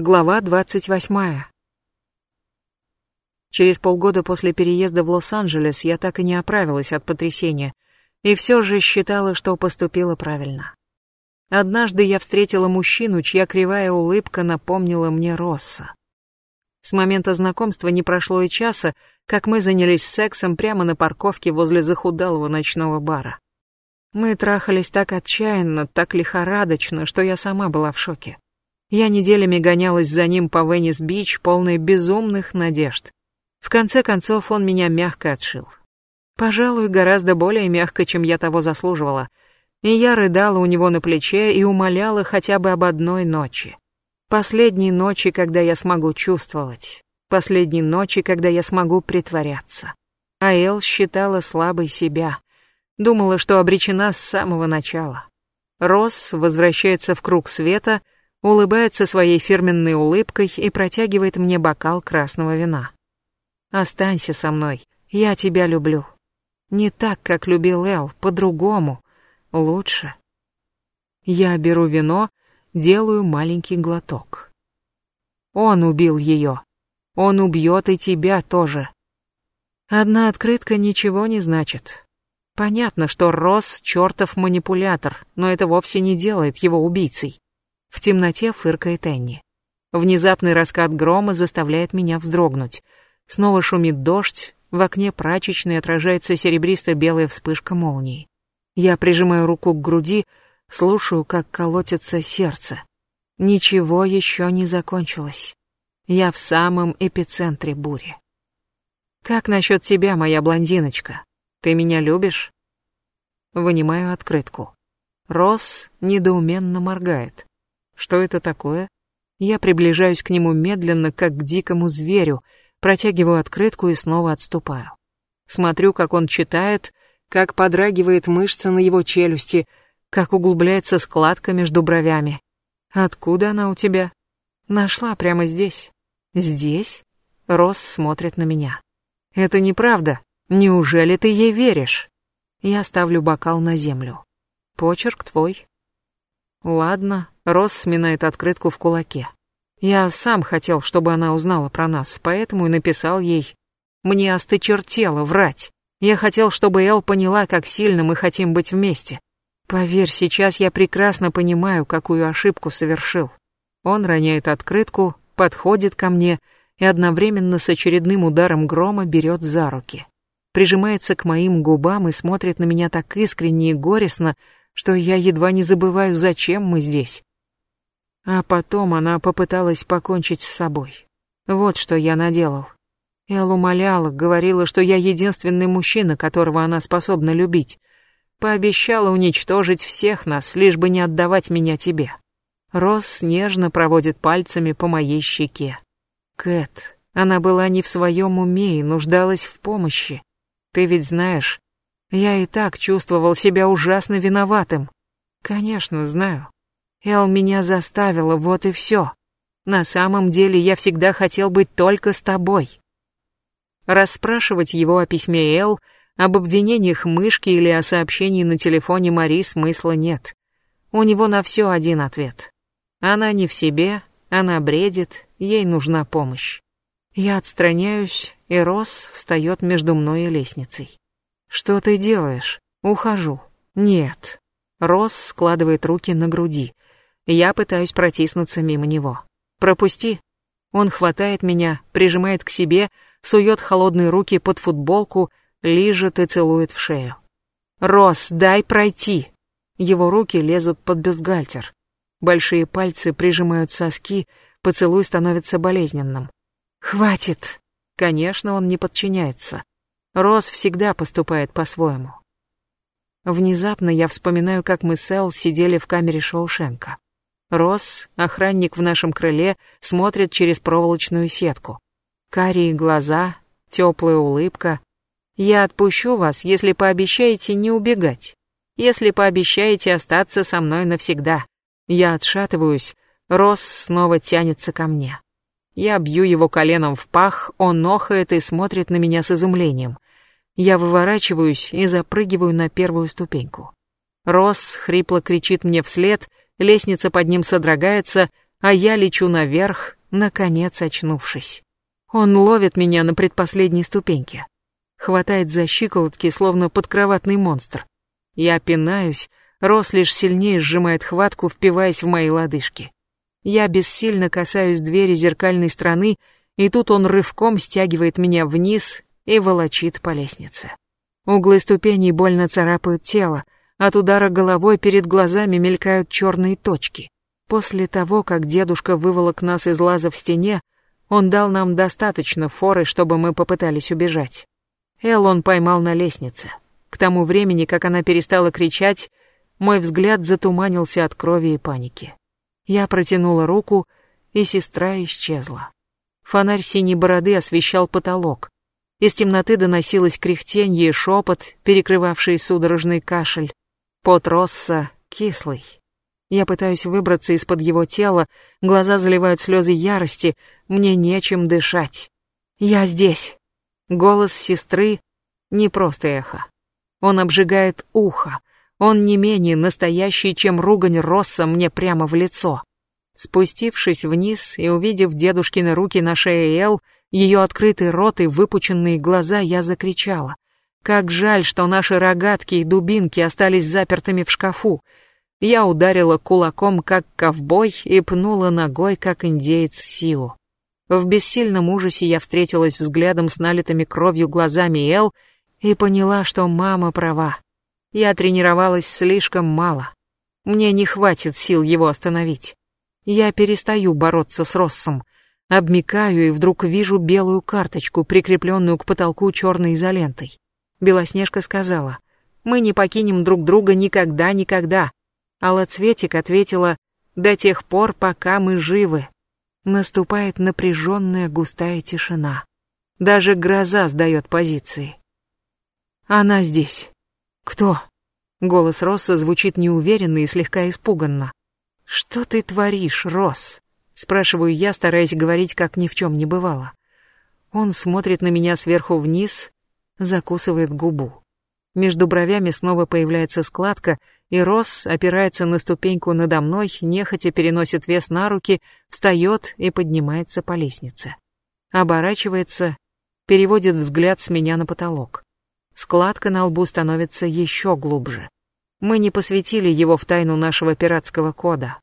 Глава 28. Через полгода после переезда в Лос-Анджелес я так и не оправилась от потрясения, и все же считала, что поступила правильно. Однажды я встретила мужчину, чья кривая улыбка напомнила мне Росса. С момента знакомства не прошло и часа, как мы занялись сексом прямо на парковке возле захудалого ночного бара. Мы трахались так отчаянно, так лихорадочно, что я сама была в шоке. Я неделями гонялась за ним по Веннис-Бич, полной безумных надежд. В конце концов, он меня мягко отшил. Пожалуй, гораздо более мягко, чем я того заслуживала. И я рыдала у него на плече и умоляла хотя бы об одной ночи. Последней ночи, когда я смогу чувствовать. Последней ночи, когда я смогу притворяться. А Эл считала слабой себя. Думала, что обречена с самого начала. Росс возвращается в круг света — улыбается своей фирменной улыбкой и протягивает мне бокал красного вина. «Останься со мной, я тебя люблю. Не так, как любил Эл, по-другому, лучше». Я беру вино, делаю маленький глоток. Он убил ее. Он убьет и тебя тоже. Одна открытка ничего не значит. Понятно, что Росс чертов манипулятор, но это вовсе не делает его убийцей. В темноте фыркает Энни. Внезапный раскат грома заставляет меня вздрогнуть. Снова шумит дождь, в окне прачечной отражается серебристо-белая вспышка молнии. Я прижимаю руку к груди, слушаю, как колотится сердце. Ничего еще не закончилось. Я в самом эпицентре бури. Как насчет тебя, моя блондиночка? Ты меня любишь? Вынимаю открытку. Росс недоуменно моргает. Что это такое? Я приближаюсь к нему медленно, как к дикому зверю, протягиваю открытку и снова отступаю. Смотрю, как он читает, как подрагивает мышца на его челюсти, как углубляется складка между бровями. Откуда она у тебя? Нашла прямо здесь. Здесь? Росс смотрит на меня. Это неправда. Неужели ты ей веришь? Я ставлю бокал на землю. Почерк твой. Ладно, Росс сминает открытку в кулаке. Я сам хотел, чтобы она узнала про нас, поэтому и написал ей. Мне осточертело врать. Я хотел, чтобы Эл поняла, как сильно мы хотим быть вместе. Поверь, сейчас я прекрасно понимаю, какую ошибку совершил. Он роняет открытку, подходит ко мне и одновременно с очередным ударом грома берет за руки. Прижимается к моим губам и смотрит на меня так искренне и горестно, что я едва не забываю, зачем мы здесь. А потом она попыталась покончить с собой. Вот что я наделал. Эл умоляла, говорила, что я единственный мужчина, которого она способна любить. Пообещала уничтожить всех нас, лишь бы не отдавать меня тебе. Росс нежно проводит пальцами по моей щеке. Кэт, она была не в своем уме и нуждалась в помощи. Ты ведь знаешь, я и так чувствовал себя ужасно виноватым. Конечно, знаю. Эл меня заставила, вот и все. На самом деле я всегда хотел быть только с тобой. Расспрашивать его о письме Эл, об обвинениях мышки или о сообщении на телефоне Мари смысла нет. У него на все один ответ. Она не в себе, она бредит, ей нужна помощь. Я отстраняюсь, и Росс встает между мной и лестницей. «Что ты делаешь?» «Ухожу». «Нет». Росс складывает руки на груди. Я пытаюсь протиснуться мимо него. «Пропусти». Он хватает меня, прижимает к себе, сует холодные руки под футболку, лижет и целует в шею. «Рос, дай пройти!» Его руки лезут под бюстгальтер. Большие пальцы прижимают соски, поцелуй становится болезненным. «Хватит!» Конечно, он не подчиняется. Рос всегда поступает по-своему. Внезапно я вспоминаю, как мы с Эл сидели в камере Шоушенка. Росс, охранник в нашем крыле, смотрит через проволочную сетку. Карие глаза, теплая улыбка. Я отпущу вас, если пообещаете не убегать. Если пообещаете остаться со мной навсегда. Я отшатываюсь, Росс снова тянется ко мне. Я бью его коленом в пах, он охает и смотрит на меня с изумлением. Я выворачиваюсь и запрыгиваю на первую ступеньку. Росс хрипло кричит мне вслед, Лестница под ним содрогается, а я лечу наверх, наконец очнувшись. Он ловит меня на предпоследней ступеньке. Хватает за щиколотки, словно подкроватный монстр. Я пинаюсь, Рос лишь сильнее сжимает хватку, впиваясь в мои лодыжки. Я бессильно касаюсь двери зеркальной стороны, и тут он рывком стягивает меня вниз и волочит по лестнице. Углы ступеней больно царапают тело, от удара головой перед глазами мелькают черные точки. После того, как дедушка выволок нас из лаза в стене, он дал нам достаточно форы, чтобы мы попытались убежать. Эл он поймал на лестнице. К тому времени, как она перестала кричать, мой взгляд затуманился от крови и паники. Я протянула руку, и сестра исчезла. Фонарь синей бороды освещал потолок. Из темноты доносилось кряхтенье и шепот, перекрывавший судорожный кашель. Пот Росса кислый. Я пытаюсь выбраться из-под его тела, глаза заливают слезы ярости, мне нечем дышать. Я здесь. Голос сестры не просто эхо. Он обжигает ухо. Он не менее настоящий, чем ругань Росса мне прямо в лицо. Спустившись вниз и увидев дедушкины руки на шее Эл, ее открытый рот и выпученные глаза, я закричала. Как жаль, что наши рогатки и дубинки остались запертыми в шкафу. Я ударила кулаком, как ковбой, и пнула ногой, как индеец Сио. В бессильном ужасе я встретилась взглядом с налитыми кровью глазами Эл и поняла, что мама права. Я тренировалась слишком мало. Мне не хватит сил его остановить. Я перестаю бороться с Россом, обмикаю и вдруг вижу белую карточку, прикрепленную к потолку черной изолентой. Белоснежка сказала, «Мы не покинем друг друга никогда-никогда». Алла Цветик ответила, «До тех пор, пока мы живы». Наступает напряженная густая тишина. Даже гроза сдает позиции. Она здесь. Кто? Голос Росса звучит неуверенно и слегка испуганно. Что ты творишь, Росс? Спрашиваю я, стараясь говорить, как ни в чем не бывало. Он смотрит на меня сверху вниз, закусывает губу. Между бровями снова появляется складка, и Росс опирается на ступеньку надо мной, нехотя переносит вес на руки, встает и поднимается по лестнице. Оборачивается, переводит взгляд с меня на потолок. Складка на лбу становится еще глубже. Мы не посвятили его в тайну нашего пиратского кода.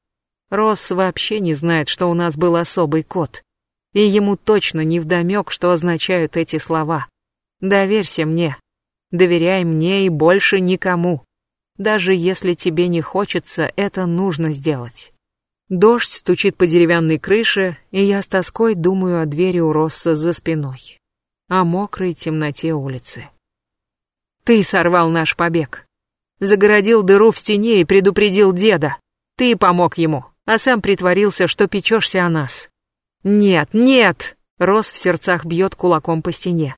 Росс вообще не знает, что у нас был особый код. И ему точно не вдомек, что означают эти слова. Доверься мне. Доверяй мне и больше никому. Даже если тебе не хочется, это нужно сделать. Дождь стучит по деревянной крыше, и я с тоской думаю о двери у Росса за спиной. О мокрой темноте улицы. Ты сорвал наш побег. Загородил дыру в стене и предупредил деда. Ты помог ему, а сам притворился, что печешься о нас. Нет, нет! Рос в сердцах бьет кулаком по стене.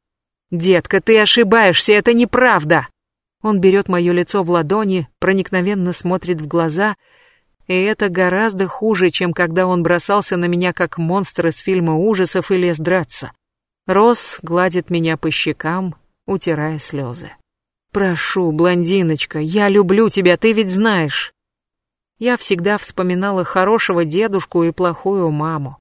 «Детка, ты ошибаешься, это неправда!» Он берет мое лицо в ладони, проникновенно смотрит в глаза, и это гораздо хуже, чем когда он бросался на меня как монстр из фильма ужасов и лез драться. Рос гладит меня по щекам, утирая слезы. «Прошу, блондиночка, я люблю тебя, ты ведь знаешь». Я всегда вспоминала хорошего дедушку и плохую маму.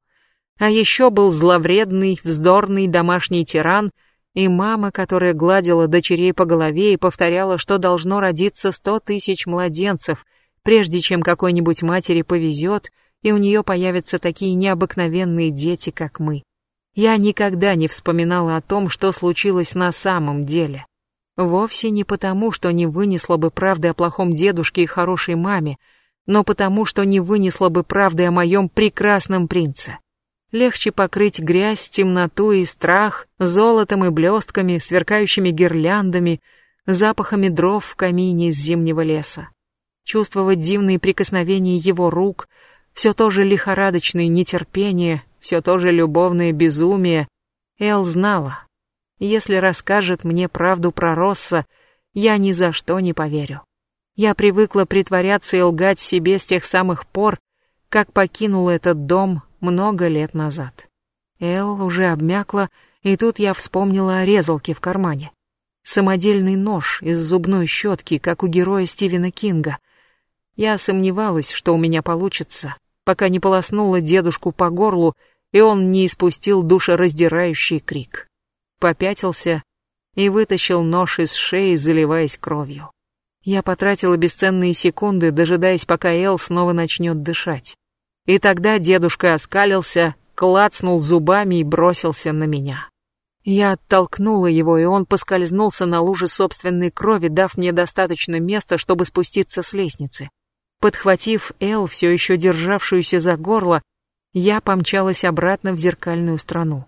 А еще был зловредный, вздорный домашний тиран и мама, которая гладила дочерей по голове и повторяла, что должно родиться сто тысяч младенцев, прежде чем какой-нибудь матери повезет, и у нее появятся такие необыкновенные дети, как мы. Я никогда не вспоминала о том, что случилось на самом деле. Вовсе не потому, что не вынесла бы правды о плохом дедушке и хорошей маме, но потому, что не вынесла бы правды о моем прекрасном принце. Легче покрыть грязь, темноту и страх золотом и блестками, сверкающими гирляндами, запахами дров в камине из зимнего леса. Чувствовать дивные прикосновения его рук, все то же лихорадочное нетерпение, все то же любовное безумие. Эл знала, если расскажет мне правду про Росса, я ни за что не поверю. Я привыкла притворяться и лгать себе с тех самых пор, как покинула этот дом много лет назад. Эл уже обмякла, и тут я вспомнила о резалке в кармане. Самодельный нож из зубной щетки, как у героя Стивена Кинга. Я сомневалась, что у меня получится, пока не полоснула дедушку по горлу, и он не испустил душераздирающий крик. Попятился и вытащил нож из шеи, заливаясь кровью. Я потратила бесценные секунды, дожидаясь, пока Эл снова начнет дышать. И тогда дедушка оскалился, клацнул зубами и бросился на меня. Я оттолкнула его, и он поскользнулся на луже собственной крови, дав мне достаточно места, чтобы спуститься с лестницы. Подхватив Эл, все еще державшуюся за горло, я помчалась обратно в зеркальную страну.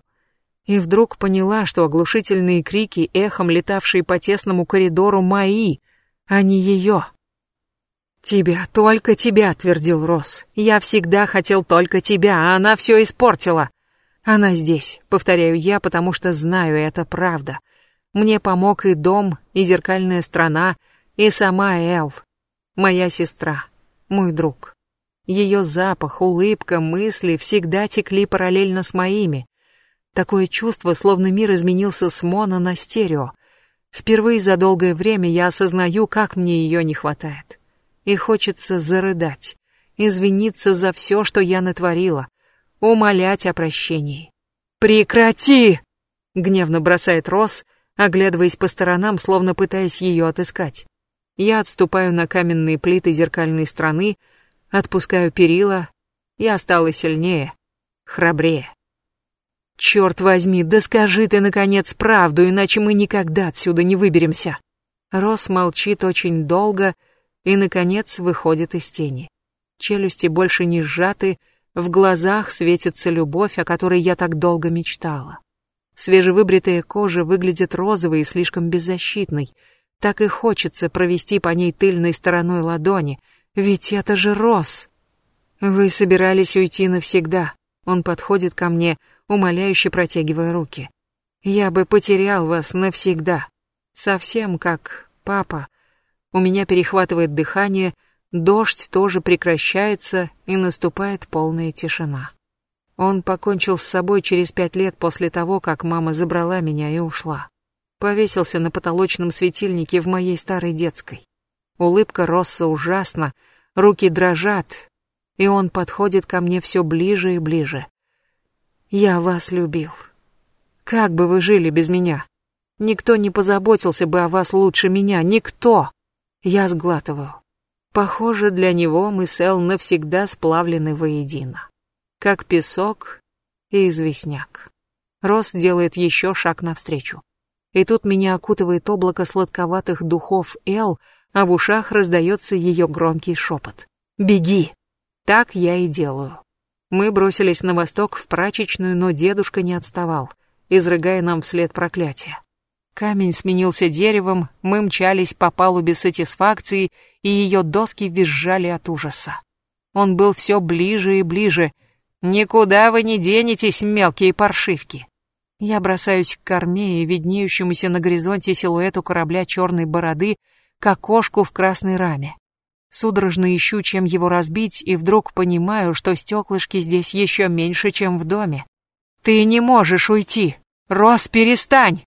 И вдруг поняла, что оглушительные крики, эхом летавшие по тесному коридору, мои, а не ее. «Тебя, только тебя», — твердил Росс. «Я всегда хотел только тебя, а она все испортила». «Она здесь», — повторяю я, потому что знаю, это правда. Мне помог и дом, и зеркальная страна, и сама Эл, моя сестра, мой друг. Ее запах, улыбка, мысли всегда текли параллельно с моими. Такое чувство, словно мир изменился с моно на стерео. Впервые за долгое время я осознаю, как мне ее не хватает. И хочется зарыдать, извиниться за все, что я натворила, умолять о прощении. «Прекрати!» — гневно бросает Росс, оглядываясь по сторонам, словно пытаясь ее отыскать. Я отступаю на каменные плиты зеркальной страны, отпускаю перила, я стала сильнее, храбрее. Черт возьми, да скажи ты, наконец, правду, иначе мы никогда отсюда не выберемся. Рос молчит очень долго и, наконец, выходит из тени. Челюсти больше не сжаты, в глазах светится любовь, о которой я так долго мечтала. Свежевыбритая кожа выглядит розовой и слишком беззащитной. Так и хочется провести по ней тыльной стороной ладони, ведь это же Рос. Вы собирались уйти навсегда. Он подходит ко мне, умоляюще протягивая руки. «Я бы потерял вас навсегда. Совсем как папа. У меня перехватывает дыхание, дождь тоже прекращается, и наступает полная тишина. Он покончил с собой через пять лет после того, как мама забрала меня и ушла. Повесился на потолочном светильнике в моей старой детской. Улыбка Росса ужасна, руки дрожат, и он подходит ко мне все ближе и ближе. Я вас любил. Как бы вы жили без меня? Никто не позаботился бы о вас лучше меня, никто. Я сглатываю. Похоже, для него мы с Эл навсегда сплавлены воедино. Как песок и известняк. Рос делает еще шаг навстречу. И тут меня окутывает облако сладковатых духов Эл, а в ушах раздается ее громкий шепот. «Беги!» Так я и делаю. Мы бросились на восток в прачечную, но дедушка не отставал, изрыгая нам вслед проклятия. Камень сменился деревом, мы мчались по палубе сатисфакции, и ее доски визжали от ужаса. Он был все ближе и ближе. «Никуда вы не денетесь, мелкие паршивки!» Я бросаюсь к корме и виднеющемуся на горизонте силуэту корабля черной бороды к окошку в красной раме. Судорожно ищу, чем его разбить, и вдруг понимаю, что стеклышки здесь еще меньше, чем в доме. «Ты не можешь уйти! Рос, перестань!»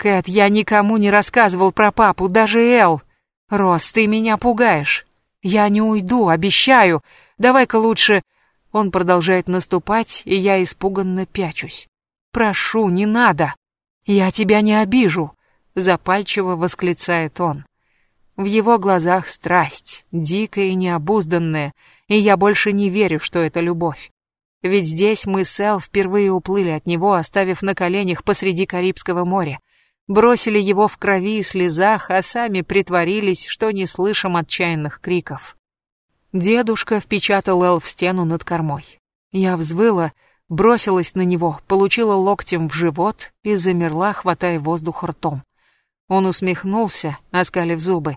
«Кэт, я никому не рассказывал про папу, даже Эл. Рос, ты меня пугаешь. Я не уйду, обещаю. Давай-ка лучше...» Он продолжает наступать, и я испуганно пячусь. «Прошу, не надо! Я тебя не обижу!» Запальчиво восклицает он. В его глазах страсть, дикая и необузданная, и я больше не верю, что это любовь. Ведь здесь мы с Эл впервые уплыли от него, оставив на коленях посреди Карибского моря. Бросили его в крови и слезах, а сами притворились, что не слышим отчаянных криков. Дедушка впечатал Эл в стену над кормой. Я взвыла, бросилась на него, получила локтем в живот и замерла, хватая воздух ртом. Он усмехнулся, оскалив зубы.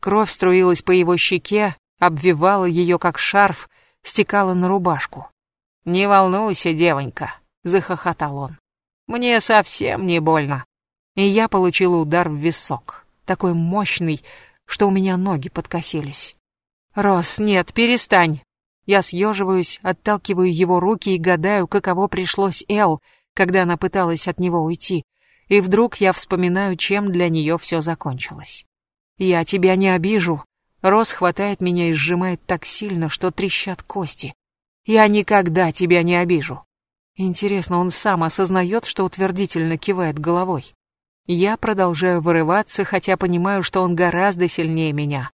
Кровь струилась по его щеке, обвивала ее как шарф, стекала на рубашку. «Не волнуйся, девонька», — захохотал он. «Мне совсем не больно». И я получила удар в висок, такой мощный, что у меня ноги подкосились. «Рос, нет, перестань!» Я съеживаюсь, отталкиваю его руки и гадаю, каково пришлось Эл, когда она пыталась от него уйти. И вдруг я вспоминаю, чем для нее все закончилось. «Я тебя не обижу». Рос хватает меня и сжимает так сильно, что трещат кости. Я никогда тебя не обижу. Интересно, он сам осознает, что утвердительно кивает головой. Я продолжаю вырываться, хотя понимаю, что он гораздо сильнее меня.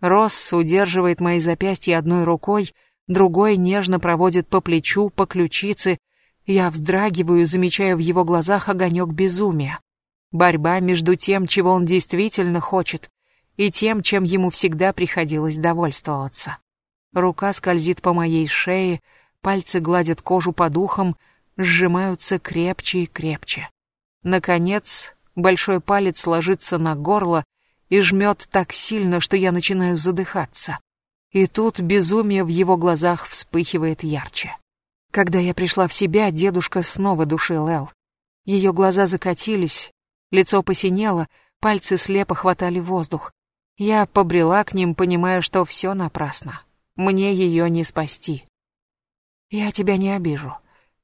Росс удерживает мои запястья одной рукой, другой нежно проводит по плечу, по ключице. Я вздрагиваю, замечая в его глазах огонек безумия. Борьба между тем, чего он действительно хочет, и тем, чем ему всегда приходилось довольствоваться. Рука скользит по моей шее, пальцы гладят кожу под ухом, сжимаются крепче и крепче. Наконец, большой палец ложится на горло и жмет так сильно, что я начинаю задыхаться. И тут безумие в его глазах вспыхивает ярче. Когда я пришла в себя, дедушка снова душил Эл. Ее глаза закатились, лицо посинело, пальцы слепо хватали воздух. Я побрела к ним, понимая, что все напрасно. Мне ее не спасти. «Я тебя не обижу.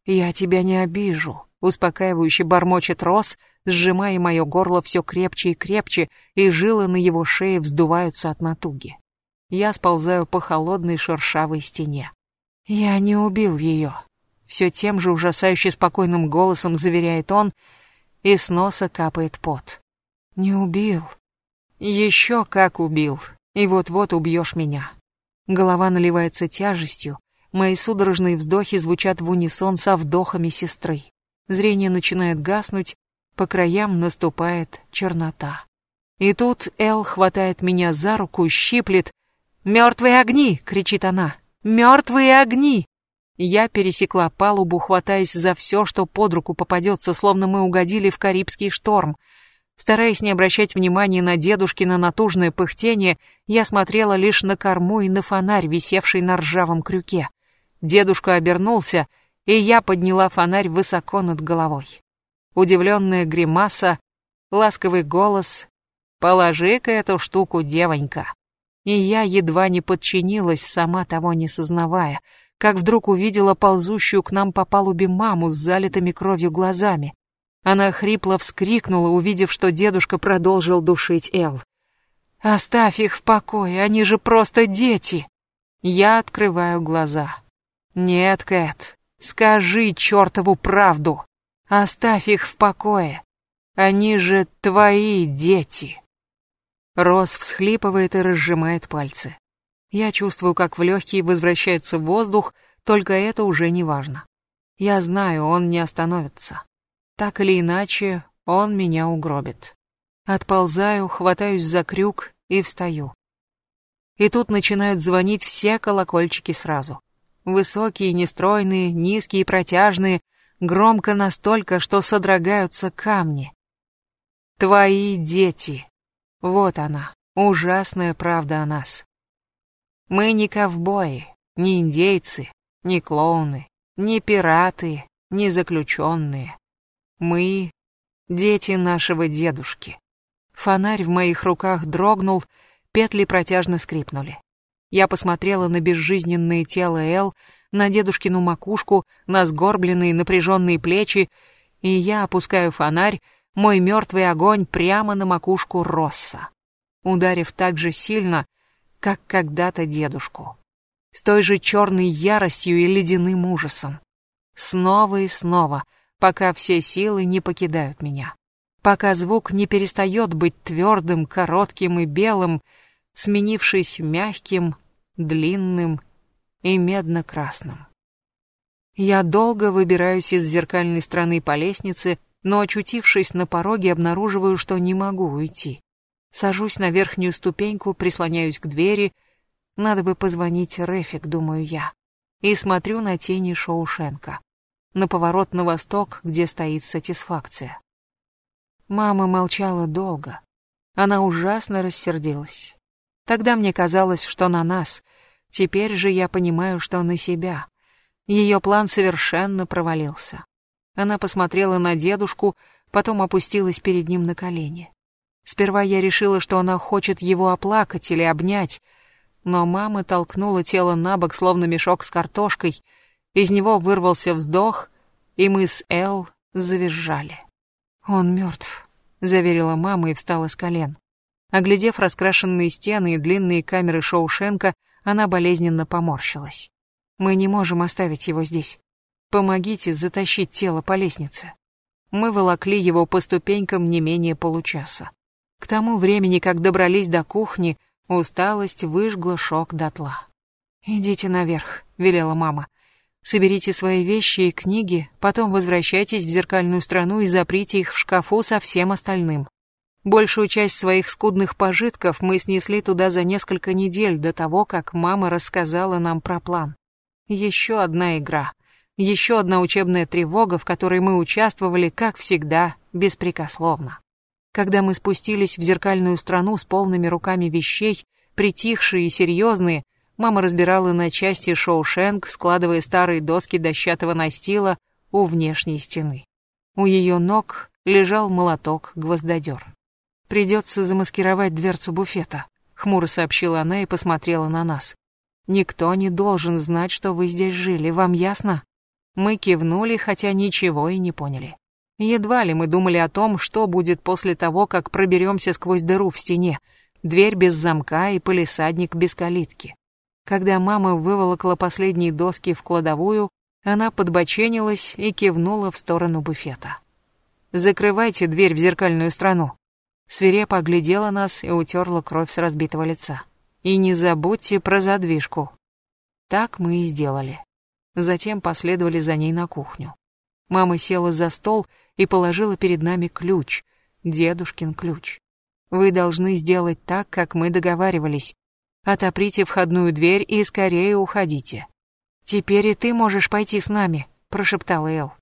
Я тебя не обижу», — успокаивающе бормочет Рос, сжимая мое горло все крепче и крепче, и жилы на его шее вздуваются от натуги. Я сползаю по холодной шершавой стене. «Я не убил ее», — все тем же ужасающе спокойным голосом заверяет он, и с носа капает пот. «Не убил. Еще как убил. И вот-вот убьешь меня». Голова наливается тяжестью, Мои судорожные вздохи звучат в унисон со вдохами сестры. Зрение начинает гаснуть, по краям наступает чернота. И тут Эл хватает меня за руку, щиплет. «Мертвые огни!» — кричит она. «Мертвые огни!» Я пересекла палубу, хватаясь за все, что под руку попадется, словно мы угодили в Карибский шторм. Стараясь не обращать внимания на дедушкино натужное пыхтение, я смотрела лишь на корму и на фонарь, висевший на ржавом крюке. Дедушка обернулся, и я подняла фонарь высоко над головой. Удивленная гримаса, ласковый голос «Положи-ка эту штуку, девонька». И я едва не подчинилась, сама того не сознавая, как вдруг увидела ползущую к нам по палубе маму с залитыми кровью глазами. Она хрипло вскрикнула, увидев, что дедушка продолжил душить Эл. «Оставь их в покое, они же просто дети!» Я открываю глаза. «Нет, Кэт, скажи чертову правду. Оставь их в покое. Они же твои дети». Рос всхлипывает и разжимает пальцы. Я чувствую, как в легкие возвращается воздух, только это уже не важно. Я знаю, он не остановится. Так или иначе, он меня угробит. Отползаю, хватаюсь за крюк и встаю. И тут начинают звонить все колокольчики сразу. Высокие, нестройные, низкие, протяжные, громко настолько, что содрогаются камни. Твои дети. Вот она, ужасная правда о нас. Мы не ковбои, не индейцы, не клоуны, не пираты, не заключенные. Мы — дети нашего дедушки. Фонарь в моих руках дрогнул, петли протяжно скрипнули. Я посмотрела на безжизненное тело Эл, на дедушкину макушку, на сгорбленные напряженные плечи, и я опускаю фонарь, мой мертвый огонь прямо на макушку Росса, ударив так же сильно, как когда-то дедушку. С той же черной яростью и ледяным ужасом. Снова и снова, пока все силы не покидают меня. Пока звук не перестает быть твердым, коротким и белым, сменившись мягким, длинным и медно-красным. Я долго выбираюсь из зеркальной стороны по лестнице, но, очутившись на пороге, обнаруживаю, что не могу уйти. Сажусь на верхнюю ступеньку, прислоняюсь к двери. Надо бы позвонить Рефик, думаю я. И смотрю на тени Шоушенка. На поворот на восток, где стоит сатисфакция. Мама молчала долго. Она ужасно рассердилась. Тогда мне казалось, что на нас. Теперь же я понимаю, что на себя. Ее план совершенно провалился. Она посмотрела на дедушку, потом опустилась перед ним на колени. Сперва я решила, что она хочет его оплакать или обнять, но мама толкнула тело на бок, словно мешок с картошкой. Из него вырвался вздох, и мы с Эл завизжали. «Он мертв», — заверила мама и встала с колен. Оглядев раскрашенные стены и длинные камеры Шоушенка, она болезненно поморщилась. Мы не можем оставить его здесь. Помогите затащить тело по лестнице. Мы волокли его по ступенькам не менее получаса. К тому времени, как добрались до кухни, усталость выжгла шок дотла. «Идите наверх», — велела мама. «Соберите свои вещи и книги, потом возвращайтесь в зеркальную страну и заприте их в шкафу со всем остальным. Большую часть своих скудных пожитков мы снесли туда за несколько недель до того, как мама рассказала нам про план. Еще одна игра. Еще одна учебная тревога, в которой мы участвовали, как всегда, беспрекословно. Когда мы спустились в зеркальную страну с полными руками вещей, притихшие и серьезные, мама разбирала на части шоушенк, складывая старые доски дощатого настила у внешней стены. У ее ног лежал молоток-гвоздодер. «Придется замаскировать дверцу буфета», — хмуро сообщила она и посмотрела на нас. «Никто не должен знать, что вы здесь жили, вам ясно?» Мы кивнули, хотя ничего и не поняли. Едва ли мы думали о том, что будет после того, как проберемся сквозь дыру в стене, дверь без замка и полисадник без калитки. Когда мама выволокла последние доски в кладовую, она подбоченилась и кивнула в сторону буфета. «Закрывайте дверь в зеркальную страну». Свирепо оглядела нас и утерла кровь с разбитого лица. «И не забудьте про задвижку». Так мы и сделали. Затем последовали за ней на кухню. Мама села за стол и положила перед нами ключ, дедушкин ключ. Вы должны сделать так, как мы договаривались. Отоприте входную дверь и скорее уходите. Теперь и ты можешь пойти с нами, прошептала Эл.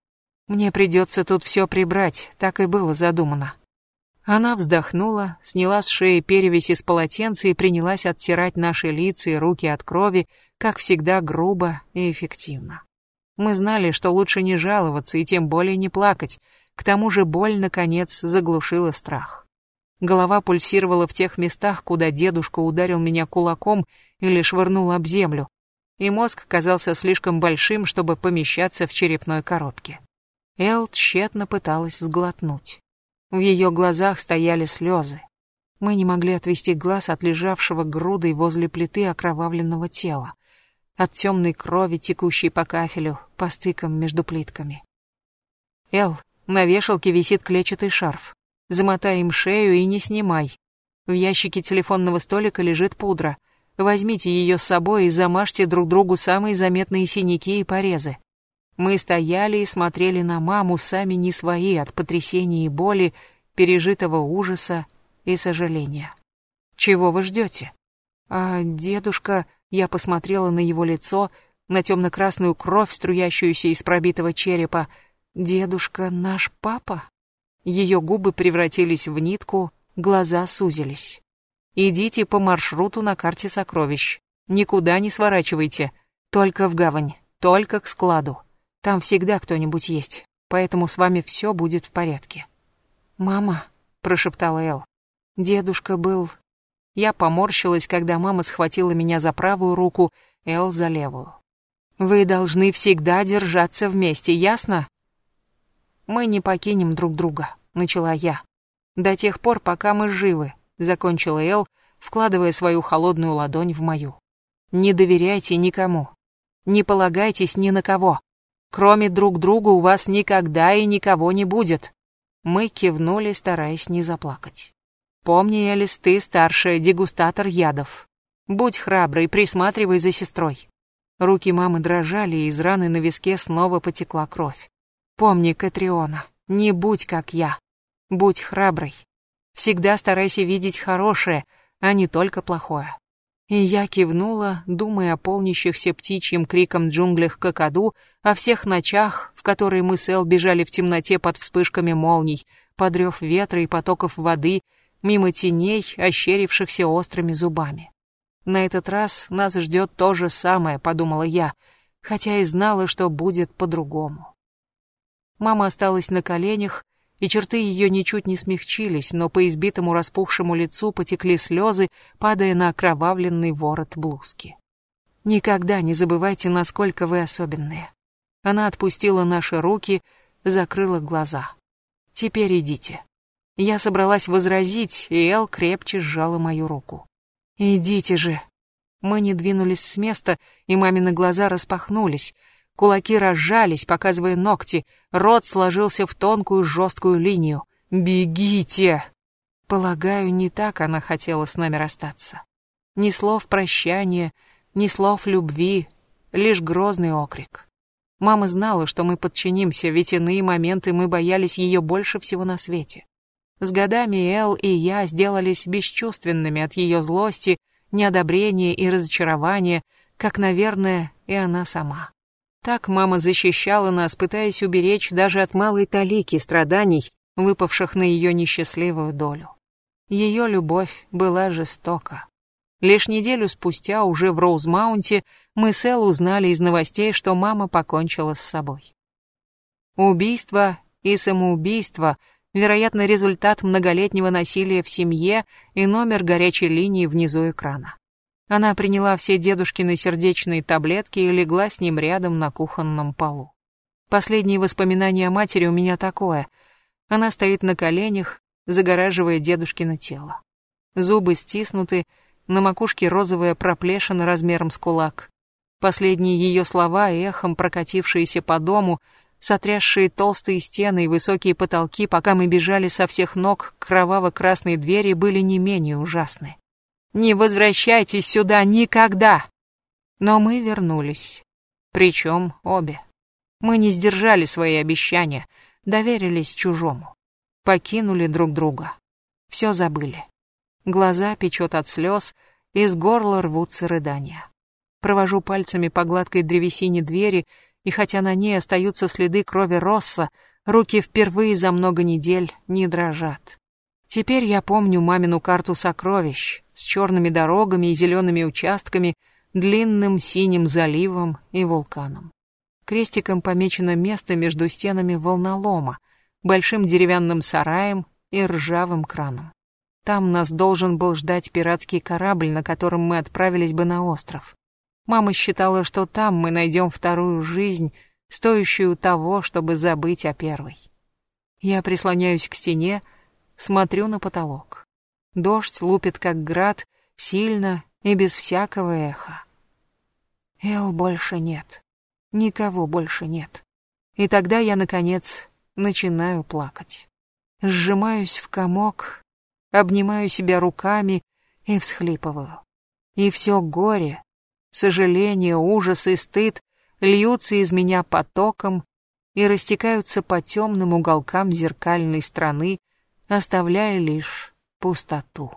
Мне придется тут все прибрать, так и было задумано. Она вздохнула, сняла с шеи перевязь из полотенца и принялась оттирать наши лица и руки от крови, как всегда грубо и эффективно. Мы знали, что лучше не жаловаться и тем более не плакать, к тому же боль, наконец, заглушила страх. Голова пульсировала в тех местах, куда дедушка ударил меня кулаком или швырнул об землю, и мозг казался слишком большим, чтобы помещаться в черепной коробке. Эл тщетно пыталась сглотнуть. В ее глазах стояли слезы. Мы не могли отвести глаз от лежавшего грудой возле плиты окровавленного тела от темной крови, текущей по кафелю, по стыкам между плитками. «Эл, на вешалке висит клетчатый шарф. Замотай им шею и не снимай. В ящике телефонного столика лежит пудра. Возьмите ее с собой и замажьте друг другу самые заметные синяки и порезы. Мы стояли и смотрели на маму, сами не свои от потрясения и боли, пережитого ужаса и сожаления. Чего вы ждете? А дедушка... Я посмотрела на его лицо, на темно-красную кровь, струящуюся из пробитого черепа. «Дедушка наш папа?» Ее губы превратились в нитку, глаза сузились. «Идите по маршруту на карте сокровищ. Никуда не сворачивайте. Только в гавань, только к складу. Там всегда кто-нибудь есть, поэтому с вами все будет в порядке». «Мама», — прошептала Эл, — «дедушка был я поморщилась, когда мама схватила меня за правую руку, Эл за левую. «Вы должны всегда держаться вместе, ясно?» «Мы не покинем друг друга», — начала я. «До тех пор, пока мы живы», — закончила Эл, вкладывая свою холодную ладонь в мою. «Не доверяйте никому. Не полагайтесь ни на кого. Кроме друг друга у вас никогда и никого не будет». Мы кивнули, стараясь не заплакать. Помни, Элис, ты старшая, дегустатор ядов. Будь храброй, присматривай за сестрой. Руки мамы дрожали, и из раны на виске снова потекла кровь. Помни, Катриона, не будь как я. Будь храброй. Всегда старайся видеть хорошее, а не только плохое. И я кивнула, думая о полнящихся птичьим криком джунглях какаду, о всех ночах, в которые мы с Эл бежали в темноте под вспышками молний, под рев ветра и потоков воды, мимо теней, ощерившихся острыми зубами. На этот раз нас ждет то же самое, подумала я, хотя и знала, что будет по-другому. Мама осталась на коленях, и черты ее ничуть не смягчились, но по избитому распухшему лицу потекли слезы, падая на окровавленный ворот блузки. Никогда не забывайте, насколько вы особенные. Она отпустила наши руки, закрыла глаза. Теперь идите. Я собралась возразить, и Эл крепче сжала мою руку. «Идите же». Мы не двинулись с места, и мамины глаза распахнулись. Кулаки разжались, показывая ногти. Рот сложился в тонкую жесткую линию. «Бегите!» Полагаю, не так она хотела с нами расстаться. Ни слов прощания, ни слов любви, лишь грозный окрик. Мама знала, что мы подчинимся, ведь иные моменты мы боялись ее больше всего на свете. С годами Эл и я сделались бесчувственными от ее злости, неодобрения и разочарования, как, наверное, и она сама. Так мама защищала нас, пытаясь уберечь даже от малой талики страданий, выпавших на ее несчастливую долю. Ее любовь была жестока. Лишь неделю спустя, уже в Роузмаунте, мы с Эл узнали из новостей, что мама покончила с собой. Убийство и самоубийство, вероятно, результат многолетнего насилия в семье и номер горячей линии внизу экрана. Она приняла все дедушкины сердечные таблетки и легла с ним рядом на кухонном полу. Последние воспоминания о матери у меня такое. Она стоит на коленях, загораживая дедушкино тело. Зубы стиснуты, на макушке розовая проплешина размером с кулак. Последние ее слова, эхом прокатившиеся по дому, сотрясшие толстые стены и высокие потолки, пока мы бежали со всех ног к кроваво-красной двери, были не менее ужасны. «Не возвращайтесь сюда никогда!» Но мы вернулись. Причем обе. Мы не сдержали свои обещания, доверились чужому. Покинули друг друга. Все забыли. Глаза печет от слез, из горла рвутся рыдания. Провожу пальцами по гладкой древесине двери, и хотя на ней остаются следы крови Росса, руки впервые за много недель не дрожат. Теперь я помню мамину карту сокровищ с черными дорогами и зелеными участками, длинным синим заливом и вулканом. Крестиком помечено место между стенами волнолома, большим деревянным сараем и ржавым краном. Там нас должен был ждать пиратский корабль, на котором мы отправились бы на остров. Мама считала, что там мы найдем вторую жизнь, стоящую того, чтобы забыть о первой. Я прислоняюсь к стене, смотрю на потолок. Дождь лупит как град, сильно и без всякого эха. Эл больше нет. Никого больше нет. И тогда я, наконец, начинаю плакать. Сжимаюсь в комок обнимаю себя руками и всхлипываю. И все горе, сожаление, ужас и стыд льются из меня потоком и растекаются по темным уголкам зеркальной страны, оставляя лишь пустоту.